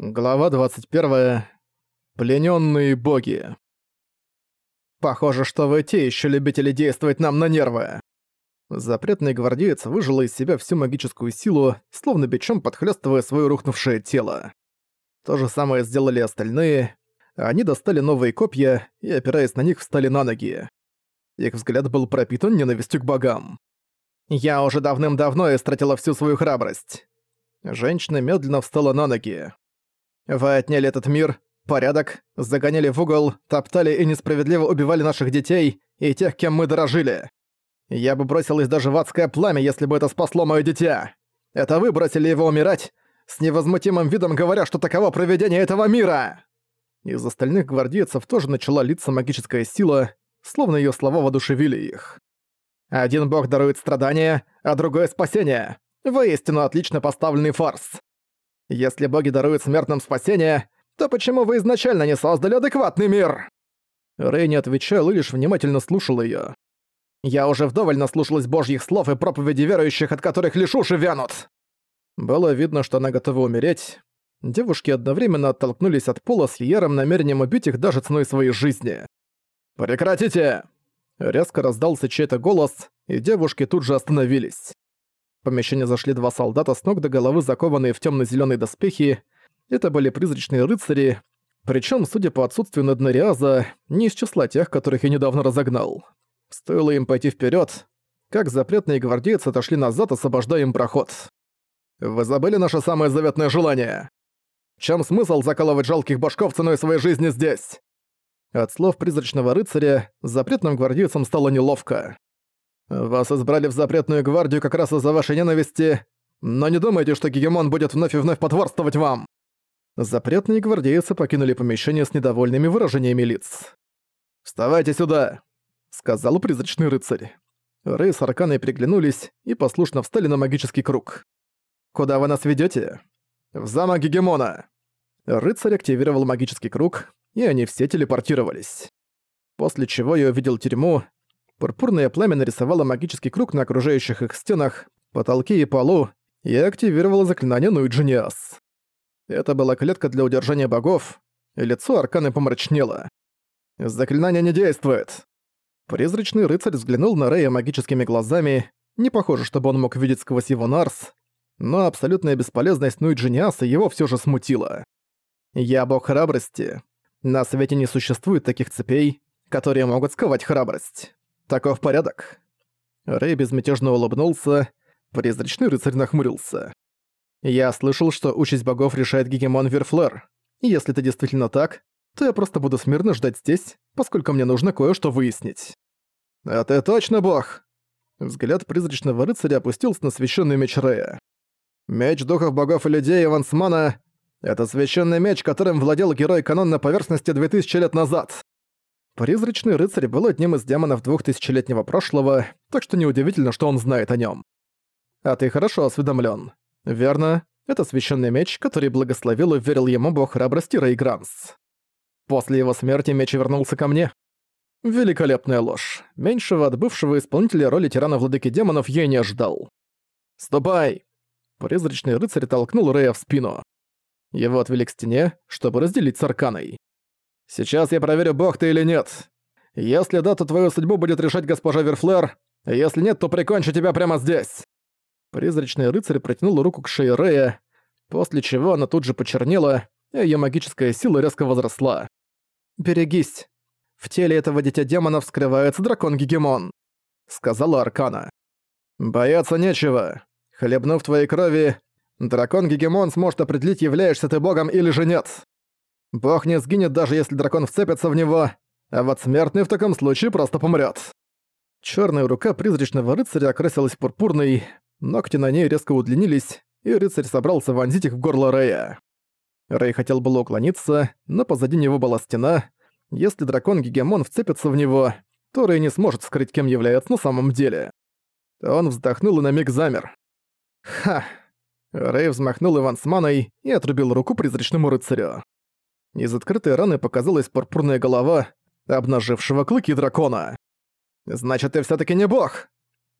Глава 21. Пленённые боги. Похоже, что вы те ещё любители действовать нам на нервы. Запретный гвардеец выжил из себя всю магическую силу, словно бичом подхлёстывая своё рухнувшее тело. То же самое сделали остальные. Они достали новые копья и, опираясь на них, встали на ноги. Их взгляд был пропитан ненавистью к богам. «Я уже давным-давно истратила всю свою храбрость». Женщина медленно встала на ноги. Вы отняли этот мир, порядок, загоняли в угол, топтали и несправедливо убивали наших детей и тех, кем мы дорожили. Я бы бросилась даже в адское пламя, если бы это спасло моё дитя. Это вы бросили его умирать, с невозмутимым видом говоря, что таково проведение этого мира!» Из остальных гвардейцев тоже начала литься магическая сила, словно её слова воодушевили их. «Один бог дарует страдания, а другой — спасение. Воистину отлично поставленный фарс. Если боги даруют смертным спасение, то почему вы изначально не создали адекватный мир?» Рэй не отвечал и лишь внимательно слушал её. «Я уже вдоволь наслушалась божьих слов и проповеди верующих, от которых лишь уши вянут!» Было видно, что она готова умереть. Девушки одновременно оттолкнулись от пола с ярым намерением убить их даже ценой своей жизни. «Прекратите!» Резко раздался чей-то голос, и девушки тут же остановились. В помещение зашли два солдата с ног до головы, закованные в темно-зеленые доспехи. Это были призрачные рыцари, причем, судя по отсутствию Наднариаза, не из числа тех, которых я недавно разогнал. Стоило им пойти вперед, как запретные гвардейцы отошли назад, освобождая им проход. «Вы забыли наше самое заветное желание? Чем смысл закалывать жалких башков ценой своей жизни здесь?» От слов призрачного рыцаря запретным гвардейцам стало неловко. Вас избрали в запретную гвардию как раз из-за вашей ненависти, но не думайте, что Гегемон будет вновь и вновь потворствовать вам!» Запретные гвардейцы покинули помещение с недовольными выражениями лиц. «Вставайте сюда!» — сказал призрачный рыцарь. Рэй с Арканой приглянулись и послушно встали на магический круг. «Куда вы нас ведете? «В замок Гегемона!» Рыцарь активировал магический круг, и они все телепортировались. После чего я увидел тюрьму, Пурпурное пламя нарисовало магический круг на окружающих их стенах, потолке и полу и активировало заклинание Нуиджиниас. Это была клетка для удержания богов, и лицо Арканы помрачнело. «Заклинание не действует!» Призрачный рыцарь взглянул на Рэя магическими глазами, не похоже, чтобы он мог видеть сквозь его Нарс, но абсолютная бесполезность Нуиджиниаса его все же смутила. «Я бог храбрости. На свете не существует таких цепей, которые могут сковать храбрость. «Таков порядок». Рэй безмятежно улыбнулся, призрачный рыцарь нахмурился. «Я слышал, что участь богов решает гегемон Верфлер. Если это действительно так, то я просто буду смирно ждать здесь, поскольку мне нужно кое-что выяснить». «А ты точно бог?» Взгляд призрачного рыцаря опустился на священный меч Рэя. «Меч духов богов и людей Ивансмана — это священный меч, которым владел герой канон на поверхности 2000 лет назад. Призрачный рыцарь был одним из демонов двухтысячелетнего прошлого, так что неудивительно, что он знает о нем. А ты хорошо осведомлен. Верно, это священный меч, который благословил и верил ему бог храбрости Рейгранс. После его смерти меч вернулся ко мне. Великолепная ложь. Меньшего от бывшего исполнителя роли тирана-владыки демонов я не ожидал. «Ступай!» Призрачный рыцарь толкнул Рэя в спину. Его отвели к стене, чтобы разделить с Арканой. Сейчас я проверю, бог ты или нет. Если да, то твою судьбу будет решать госпожа Верфлер, если нет, то прикончу тебя прямо здесь». Призрачный рыцарь протянул руку к шее Рея, после чего она тут же почернела, и её магическая сила резко возросла. «Берегись. В теле этого дитя демонов скрывается дракон-гегемон», — сказала Аркана. «Бояться нечего. Хлебнув твоей крови, дракон-гегемон сможет определить, являешься ты богом или же нет. Бог не сгинет, даже если дракон вцепится в него, а вот смертный в таком случае просто помрет. Черная рука призрачного рыцаря окрасилась пурпурной, ногти на ней резко удлинились, и рыцарь собрался вонзить их в горло Рэя. Рэй хотел было уклониться, но позади него была стена. Если дракон-гегемон вцепится в него, то Рэй не сможет скрыть, кем является на самом деле. Он вздохнул и на миг замер. Ха! Рэй взмахнул Ивансманой и отрубил руку призрачному рыцарю. Из открытой раны показалась пурпурная голова, обнажившего клыки дракона. «Значит, ты все таки не бог!»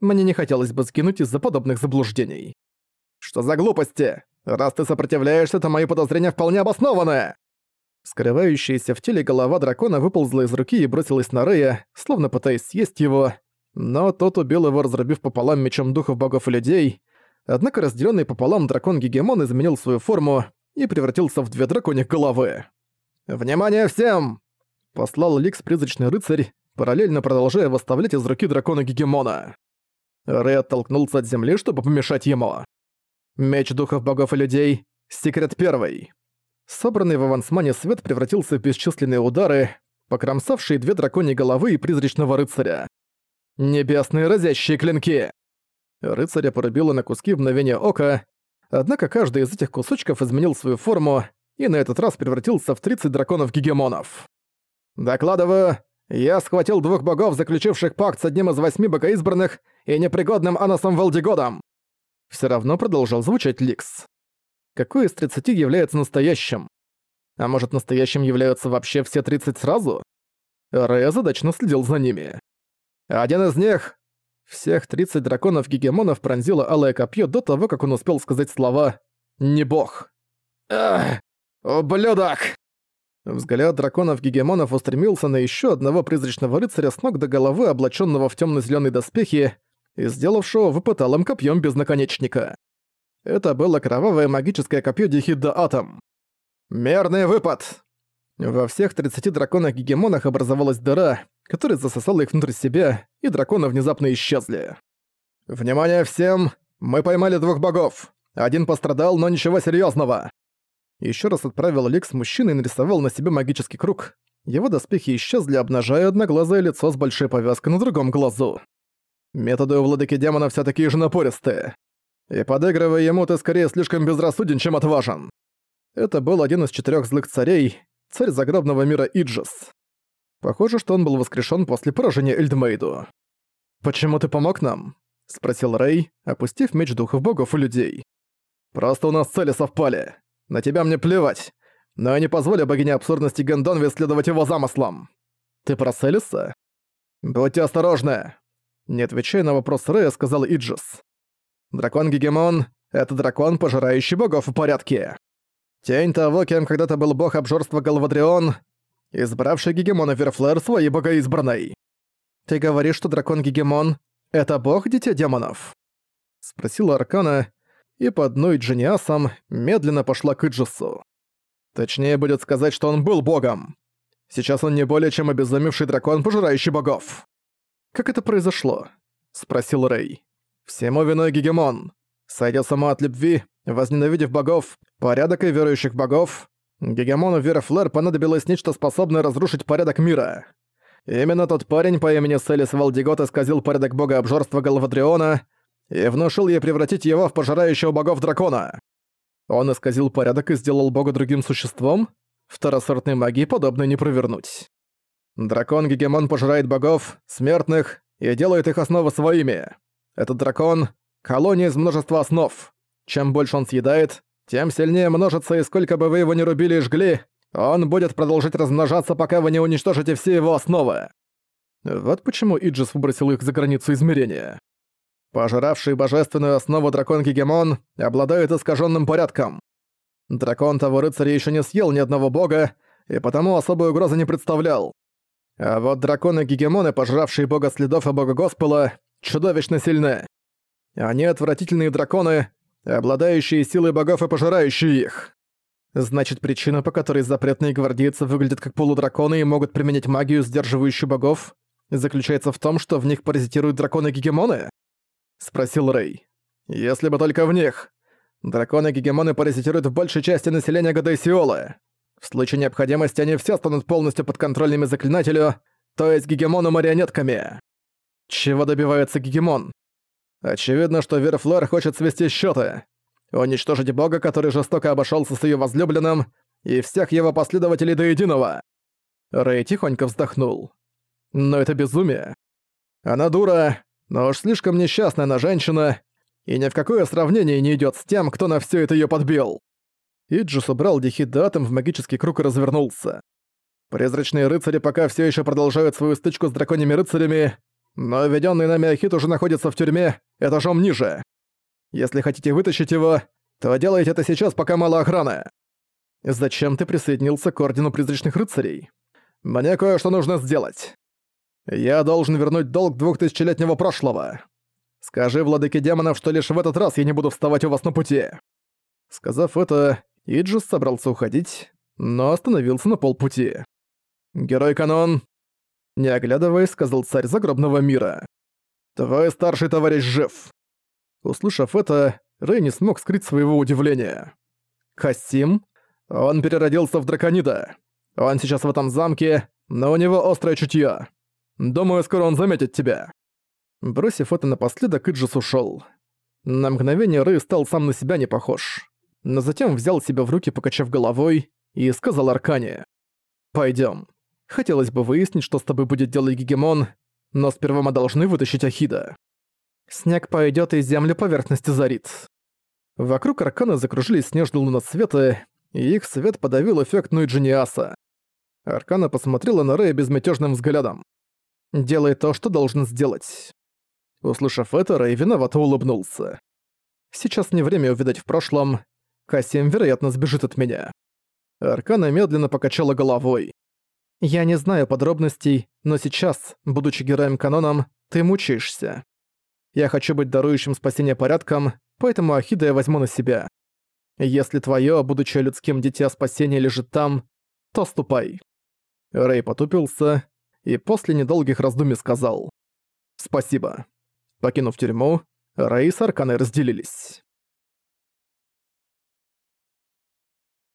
Мне не хотелось бы скинуть из-за подобных заблуждений. «Что за глупости? Раз ты сопротивляешься, то мои подозрения вполне обоснованы!» Скрывающаяся в теле голова дракона выползла из руки и бросилась на Рея, словно пытаясь съесть его, но тот убил его, разрубив пополам мечом духов богов и людей. Однако разделенный пополам дракон-гегемон изменил свою форму и превратился в две драконьих головы. «Внимание всем!» — послал Ликс призрачный рыцарь, параллельно продолжая выставлять из руки дракона-гегемона. Рэй оттолкнулся от земли, чтобы помешать ему. Меч духов богов и людей. Секрет первый. Собранный в авансмане свет превратился в бесчисленные удары, покромсавшие две драконьи головы и призрачного рыцаря. Небесные разящие клинки! Рыцаря порубило на куски в мгновение ока, однако каждый из этих кусочков изменил свою форму и на этот раз превратился в 30 драконов-гегемонов. «Докладываю, я схватил двух богов, заключивших пакт с одним из восьми богоизбранных и непригодным Анасом Валдигодом!» Все равно продолжал звучать Ликс какой из 30 является настоящим. А может, настоящим являются вообще все 30 сразу? Рэй задачно следил за ними. Один из них... Всех 30 драконов-гегемонов пронзило алое копье до того, как он успел сказать слова «не бог». «Ах, ублюдок!» Взгляд драконов-гегемонов устремился на еще одного призрачного рыцаря с ног до головы, облаченного в темно зеленые доспехи и сделавшего выпыталым копьем без наконечника. Это было кровавое магическое копье Дихидда Атом. «Мерный выпад!» Во всех 30 драконах-гегемонах образовалась дыра, которая засосала их внутрь себя, и драконы внезапно исчезли. «Внимание всем! Мы поймали двух богов! Один пострадал, но ничего серьезного. Еще раз отправил Лик с мужчиной и нарисовал на себе магический круг. Его доспехи исчезли, обнажая одноглазое лицо с большой повязкой на другом глазу. Методы у владыки демона все такие же напористые. И подыгрывая ему, ты скорее слишком безрассуден, чем отважен. Это был один из четырех злых царей, царь загробного мира Иджис. Похоже, что он был воскрешен после поражения Эльдмейду. «Почему ты помог нам?» — спросил Рэй, опустив меч духов богов и людей. «Просто у нас цели совпали. На тебя мне плевать. Но я не позволю богине абсурдности Гендонве следовать его замыслам. Ты про Селиса?» «Будьте осторожны!» Не отвечая на вопрос Рэя, сказал Иджис. Дракон-гегемон — это дракон, пожирающий богов в порядке. Тень того, кем когда-то был бог обжорства Галвадрион, избравший гегемона Верфлер своей богоизбранной. «Ты говоришь, что дракон-гегемон — это бог Дитя Демонов?» Спросила Аркана, и под одной Джиниасом медленно пошла к Иджису. Точнее будет сказать, что он был богом. Сейчас он не более чем обезумевший дракон, пожирающий богов. «Как это произошло?» — спросил Рэй. Всему виной Гегемон. Сойдя сама от любви, возненавидев богов, порядок и верующих богов, Гегемону Вера Флэр понадобилось нечто способное разрушить порядок мира. Именно тот парень по имени Селис Валдигот исказил порядок бога обжорства Галвадриона и внушил ей превратить его в пожирающего богов дракона. Он исказил порядок и сделал бога другим существом? Второсортной магии подобное не провернуть. Дракон-гегемон пожирает богов, смертных, и делает их основы своими. Этот дракон — колония из множества основ. Чем больше он съедает, тем сильнее множится, и сколько бы вы его ни рубили и жгли, он будет продолжать размножаться, пока вы не уничтожите все его основы. Вот почему Иджис выбросил их за границу измерения. Пожиравший божественную основу дракон-гегемон обладает искаженным порядком. Дракон того рыцаря еще не съел ни одного бога, и потому особой угрозы не представлял. А вот драконы-гегемоны, пожравшие бога следов и бога Госпела, чудовищно сильны. Они отвратительные драконы, обладающие силой богов и пожирающие их. Значит, причина, по которой запретные гвардейцы выглядят как полудраконы и могут применять магию, сдерживающую богов, заключается в том, что в них паразитируют драконы-гегемоны? Спросил Рэй. Если бы только в них. Драконы-гегемоны паразитируют в большей части населения Гадайсиолы. В случае необходимости они все станут полностью подконтрольными заклинателю, то есть гегемону-марионетками. Чего добивается Гегемон? Очевидно, что Верфлэр хочет свести счеты, уничтожить бога, который жестоко обошелся с ее возлюбленным, и всех его последователей до единого. Рэй тихонько вздохнул. Но это безумие. Она дура, но уж слишком несчастная она женщина, и ни в какое сравнение не идет с тем, кто на все это ее подбил. Иджис убрал Дихидатом в магический круг и развернулся. Призрачные рыцари пока все еще продолжают свою стычку с драконьими рыцарями, но введенный нами Ахит уже находится в тюрьме, этажом ниже. Если хотите вытащить его, то делайте это сейчас, пока мало охраны. Зачем ты присоединился к Ордену Призрачных Рыцарей? Мне кое-что нужно сделать. Я должен вернуть долг двухтысячелетнего прошлого. Скажи владыке демонов, что лишь в этот раз я не буду вставать у вас на пути». Сказав это, Иджис собрался уходить, но остановился на полпути. «Герой Канон!» Не оглядываясь, сказал царь загробного мира. «Твой старший товарищ жив!» Услышав это, Рэй не смог скрыть своего удивления. «Хасим? Он переродился в драконида. Он сейчас в этом замке, но у него острое чутье. Думаю, скоро он заметит тебя». Бросив это напоследок, Иджис ушёл. На мгновение Рэй стал сам на себя не похож. Но затем взял себя в руки, покачав головой, и сказал Аркане. «Пойдём. Хотелось бы выяснить, что с тобой будет делать Гегемон, но сперва мы должны вытащить Ахида. Снег пойдёт и землю поверхности зарит». Вокруг Аркана закружились снежные луноцветы, и их свет подавил эффект Нуиджиниаса. Аркана посмотрела на Рэя безмятежным взглядом. «Делай то, что должен сделать». Услышав это, Рэй виновато улыбнулся. «Сейчас не время увидать в прошлом. Касим, вероятно, сбежит от меня». Аркана медленно покачала головой. «Я не знаю подробностей, но сейчас, будучи героем-каноном, ты мучаешься. Я хочу быть дарующим спасение порядком, поэтому Ахида я возьму на себя. Если твое, будучи людским дитя спасение лежит там, то ступай». Рэй потупился и после недолгих раздумий сказал «Спасибо». Покинув тюрьму, Рэй с Арканой разделились.